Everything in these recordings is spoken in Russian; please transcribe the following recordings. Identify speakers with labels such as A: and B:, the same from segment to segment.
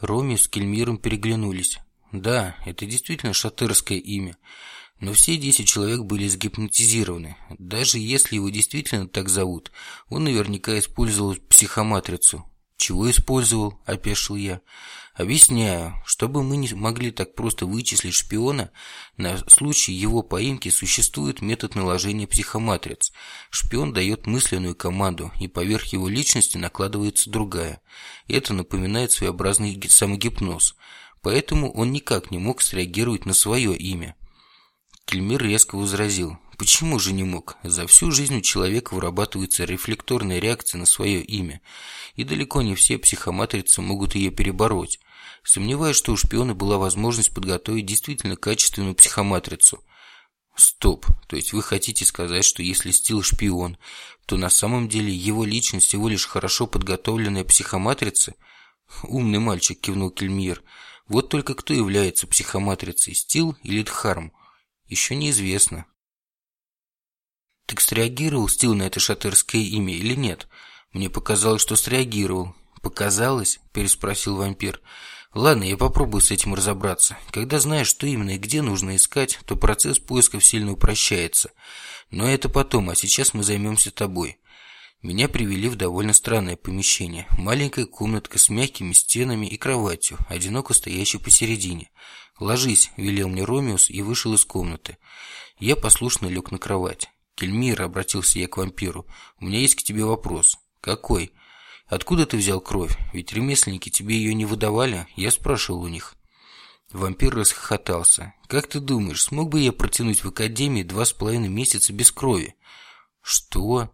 A: Роми с Кельмиром переглянулись. Да, это действительно шатырское имя. Но все десять человек были сгипнотизированы. Даже если его действительно так зовут, он наверняка использовал психоматрицу. «Чего использовал?» – опешил я. «Объясняю. Чтобы мы не могли так просто вычислить шпиона, на случай его поимки существует метод наложения психоматриц. Шпион дает мысленную команду, и поверх его личности накладывается другая. Это напоминает своеобразный самогипноз. Поэтому он никак не мог среагировать на свое имя». Кельмир резко возразил. Почему же не мог? За всю жизнь у человека вырабатывается рефлекторная реакция на свое имя, и далеко не все психоматрицы могут ее перебороть. Сомневаюсь, что у шпиона была возможность подготовить действительно качественную психоматрицу. Стоп, то есть вы хотите сказать, что если Стил шпион, то на самом деле его личность всего лишь хорошо подготовленная психоматрица? Умный мальчик, кивнул Кельмир. Вот только кто является психоматрицей, Стил или Дхарм? Еще неизвестно. Так среагировал Стил на это шатырское имя или нет? Мне показалось, что среагировал. Показалось? Переспросил вампир. Ладно, я попробую с этим разобраться. Когда знаешь, что именно и где нужно искать, то процесс поисков сильно упрощается. Но это потом, а сейчас мы займемся тобой. Меня привели в довольно странное помещение. Маленькая комнатка с мягкими стенами и кроватью, одиноко стоящей посередине. «Ложись», – велел мне Ромеус и вышел из комнаты. Я послушно лег на кровать. «Кельмир», — обратился я к вампиру, — «у меня есть к тебе вопрос». «Какой?» «Откуда ты взял кровь? Ведь ремесленники тебе ее не выдавали?» Я спрашивал у них. Вампир расхохотался. «Как ты думаешь, смог бы я протянуть в академии два с половиной месяца без крови?» «Что?»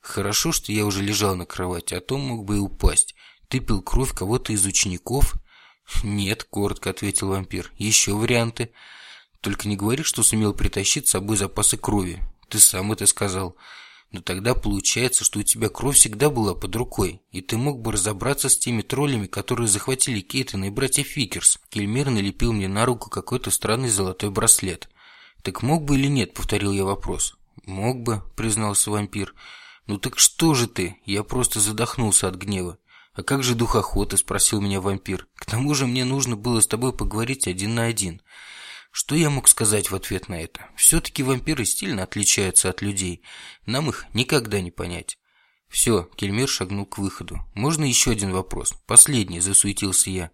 A: «Хорошо, что я уже лежал на кровати, а то мог бы и упасть. Ты пил кровь кого-то из учеников?» «Нет», — коротко ответил вампир. «Еще варианты. Только не говори, что сумел притащить с собой запасы крови. Ты сам это сказал. Но тогда получается, что у тебя кровь всегда была под рукой, и ты мог бы разобраться с теми троллями, которые захватили Кейтона и братьев Фикерс. Кельмир налепил мне на руку какой-то странный золотой браслет. «Так мог бы или нет?» – повторил я вопрос. «Мог бы», – признался вампир. «Ну так что же ты?» Я просто задохнулся от гнева. «А как же дух охоты?» – спросил меня вампир. «К тому же мне нужно было с тобой поговорить один на один». Что я мог сказать в ответ на это? Все-таки вампиры стильно отличаются от людей. Нам их никогда не понять. Все, Кельмир шагнул к выходу. Можно еще один вопрос? Последний, засуетился я.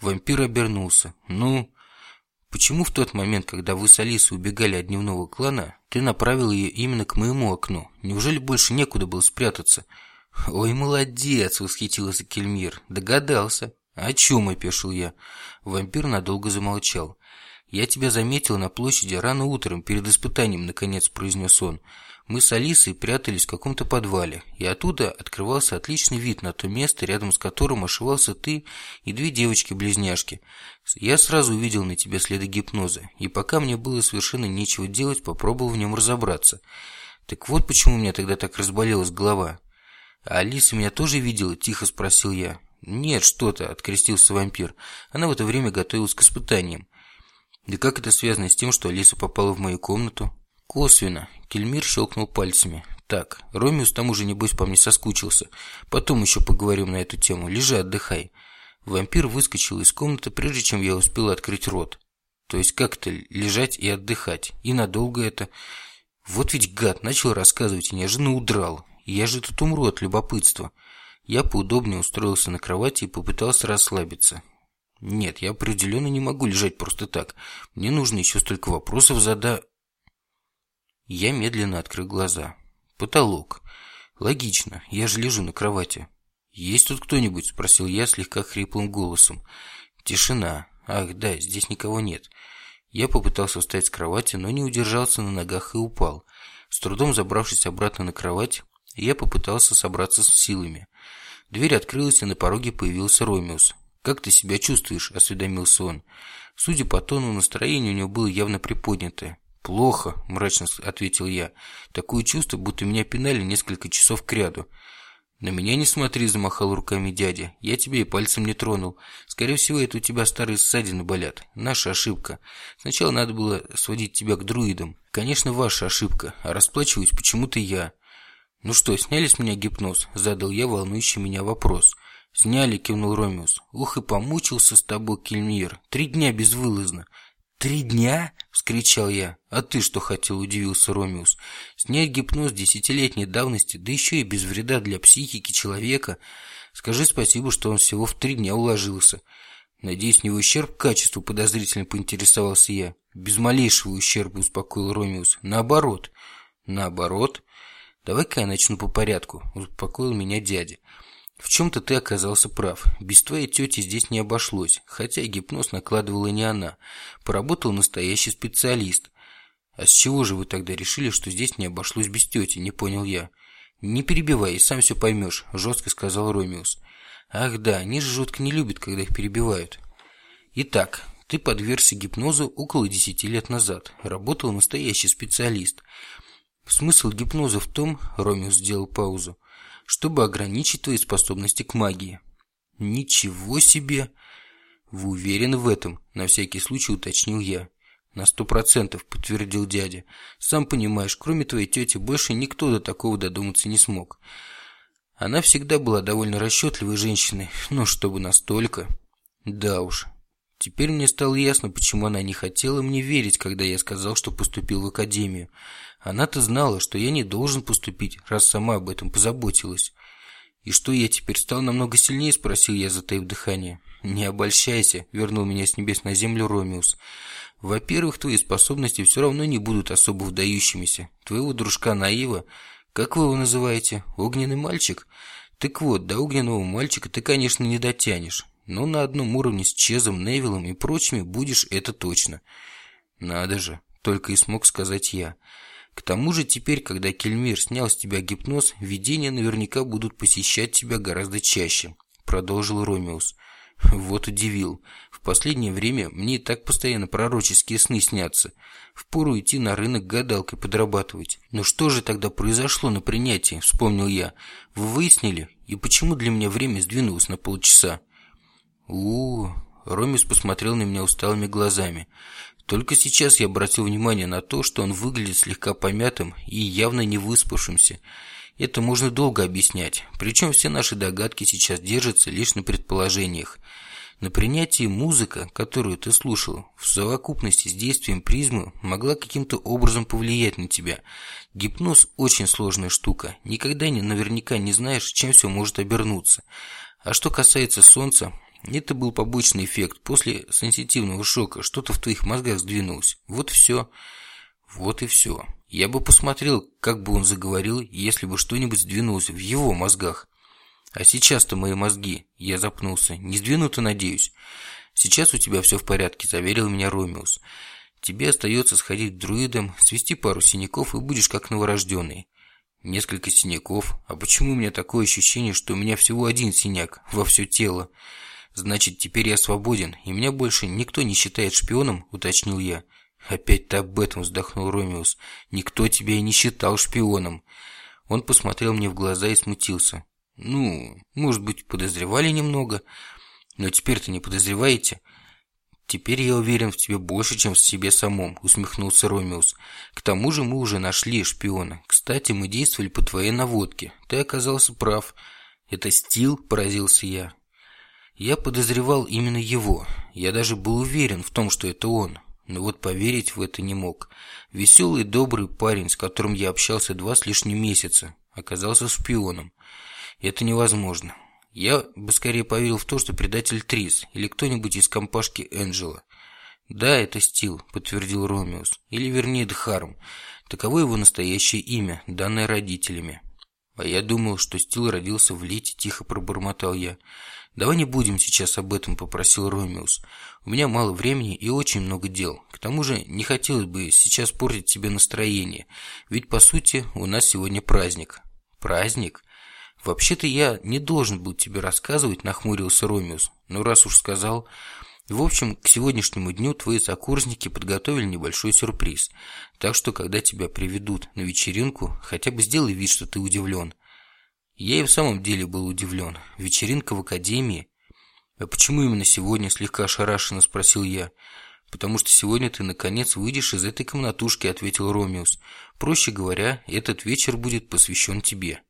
A: Вампир обернулся. Ну, почему в тот момент, когда вы с Алисой убегали от дневного клана, ты направил ее именно к моему окну? Неужели больше некуда было спрятаться? Ой, молодец, восхитился Кельмир. Догадался. О чем опешил я? Вампир надолго замолчал. «Я тебя заметил на площади рано утром, перед испытанием», — наконец произнес он. «Мы с Алисой прятались в каком-то подвале, и оттуда открывался отличный вид на то место, рядом с которым ошивался ты и две девочки-близняшки. Я сразу увидел на тебе следы гипноза, и пока мне было совершенно нечего делать, попробовал в нем разобраться. Так вот почему у меня тогда так разболелась голова». «А Алиса меня тоже видела?» – тихо спросил я. «Нет, что-то», – открестился вампир. Она в это время готовилась к испытаниям. Да как это связано с тем, что Алиса попала в мою комнату? Косвенно. Кельмир щелкнул пальцами. Так, Ромеус там уже, небось, по мне соскучился. Потом еще поговорим на эту тему. Лежи, отдыхай. Вампир выскочил из комнаты, прежде чем я успел открыть рот. То есть как-то лежать и отдыхать. И надолго это... Вот ведь гад начал рассказывать и неожиданно удрал. Я же тут умру от любопытства. Я поудобнее устроился на кровати и попытался расслабиться. Нет, я определенно не могу лежать просто так. Мне нужно еще столько вопросов задать. Я медленно открыл глаза. Потолок. Логично, я же лежу на кровати. «Есть тут кто-нибудь?» – спросил я слегка хриплым голосом. Тишина. Ах, да, здесь никого нет. Я попытался встать с кровати, но не удержался на ногах и упал. С трудом забравшись обратно на кровать, я попытался собраться с силами. Дверь открылась, и на пороге появился Ромеус. «Как ты себя чувствуешь?» – осведомился он. Судя по тону, настроение у него было явно приподнятое. «Плохо», – мрачно ответил я. «Такое чувство, будто меня пинали несколько часов кряду». «На меня не смотри», – замахал руками дядя. «Я тебе и пальцем не тронул. Скорее всего, это у тебя старые ссадины болят. Наша ошибка. Сначала надо было сводить тебя к друидам. Конечно, ваша ошибка, а расплачиваюсь почему-то я». «Ну что, сняли с меня гипноз?» – задал я волнующий меня вопрос – «Сняли», — кивнул Ромеус. «Ух, и помучился с тобой, Кельмир. Три дня безвылазно». «Три дня?» — вскричал я. «А ты что хотел?» — удивился Ромеус. «Снять гипноз десятилетней давности, да еще и без вреда для психики человека. Скажи спасибо, что он всего в три дня уложился». «Надеюсь, не в ущерб качеству?» — подозрительно поинтересовался я. «Без малейшего ущерба», — успокоил Ромеус. «Наоборот». «Наоборот?» «Давай-ка я начну по порядку», — успокоил меня дядя. В чем-то ты оказался прав. Без твоей тети здесь не обошлось, хотя гипноз накладывала не она. Поработал настоящий специалист. А с чего же вы тогда решили, что здесь не обошлось без тети, не понял я. Не перебивай, и сам все поймешь, жестко сказал Ромеус. Ах да, они же жутко не любят, когда их перебивают. Итак, ты подвергся гипнозу около десяти лет назад. Работал настоящий специалист. Смысл гипноза в том, Ромеус сделал паузу, чтобы ограничить твои способности к магии. Ничего себе! Вы уверены в этом? На всякий случай уточнил я. На сто процентов, подтвердил дядя. Сам понимаешь, кроме твоей тети больше никто до такого додуматься не смог. Она всегда была довольно расчетливой женщиной, но чтобы настолько... Да уж, Теперь мне стало ясно, почему она не хотела мне верить, когда я сказал, что поступил в академию. Она-то знала, что я не должен поступить, раз сама об этом позаботилась. «И что, я теперь стал намного сильнее?» – спросил я, затаив дыхание. «Не обольщайся», – вернул меня с небес на землю Ромеус. «Во-первых, твои способности все равно не будут особо вдающимися. Твоего дружка Наива, как вы его называете, огненный мальчик? Так вот, до огненного мальчика ты, конечно, не дотянешь. Но на одном уровне с Чезом, Невиллом и прочими будешь это точно. Надо же, только и смог сказать я. К тому же теперь, когда Кельмир снял с тебя гипноз, видения наверняка будут посещать тебя гораздо чаще, продолжил Ромеус. Вот удивил. В последнее время мне и так постоянно пророческие сны снятся. Впору идти на рынок гадалкой подрабатывать. Но что же тогда произошло на принятии, вспомнил я. Вы выяснили? И почему для меня время сдвинулось на полчаса? У, Ромис посмотрел на меня усталыми глазами. Только сейчас я обратил внимание на то, что он выглядит слегка помятым и явно не выспавшимся. Это можно долго объяснять, причем все наши догадки сейчас держатся лишь на предположениях. На принятии музыка, которую ты слушал, в совокупности с действием призмы, могла каким-то образом повлиять на тебя. Гипноз – очень сложная штука. Никогда не, наверняка не знаешь, чем все может обернуться. А что касается солнца, это был побочный эффект. После сенситивного шока что-то в твоих мозгах сдвинулось. Вот все. Вот и все. Я бы посмотрел, как бы он заговорил, если бы что-нибудь сдвинулось в его мозгах. А сейчас-то мои мозги, я запнулся, не сдвинуты, надеюсь. Сейчас у тебя все в порядке, заверил меня Ромеус. Тебе остается сходить к друидам, свести пару синяков и будешь как новорожденный. Несколько синяков? А почему у меня такое ощущение, что у меня всего один синяк во все тело? «Значит, теперь я свободен, и меня больше никто не считает шпионом?» – уточнил я. «Опять ты об этом», – вздохнул Ромеус. «Никто тебя и не считал шпионом». Он посмотрел мне в глаза и смутился. «Ну, может быть, подозревали немного, но теперь-то не подозреваете?» «Теперь я уверен в тебе больше, чем в себе самом», – усмехнулся Ромеус. «К тому же мы уже нашли шпиона. Кстати, мы действовали по твоей наводке. Ты оказался прав». «Это Стил?» – поразился я. Я подозревал именно его. Я даже был уверен в том, что это он. Но вот поверить в это не мог. Веселый, добрый парень, с которым я общался два с лишним месяца, оказался шпионом. Это невозможно. Я бы скорее поверил в то, что предатель Трис или кто-нибудь из компашки Энджела. «Да, это Стил», — подтвердил Ромеус. «Или вернее Дхарм. Таково его настоящее имя, данное родителями». «А я думал, что Стил родился в Лите», — тихо пробормотал я. «Давай не будем сейчас об этом», – попросил Ромеус. «У меня мало времени и очень много дел. К тому же не хотелось бы сейчас портить тебе настроение, ведь, по сути, у нас сегодня праздник». «Праздник?» «Вообще-то я не должен был тебе рассказывать», – нахмурился Ромеус. «Но раз уж сказал...» В общем, к сегодняшнему дню твои сокурсники подготовили небольшой сюрприз. Так что, когда тебя приведут на вечеринку, хотя бы сделай вид, что ты удивлен. Я и в самом деле был удивлен. Вечеринка в академии? А почему именно сегодня, слегка ошарашенно спросил я. «Потому что сегодня ты, наконец, выйдешь из этой комнатушки», — ответил Ромеус. «Проще говоря, этот вечер будет посвящен тебе».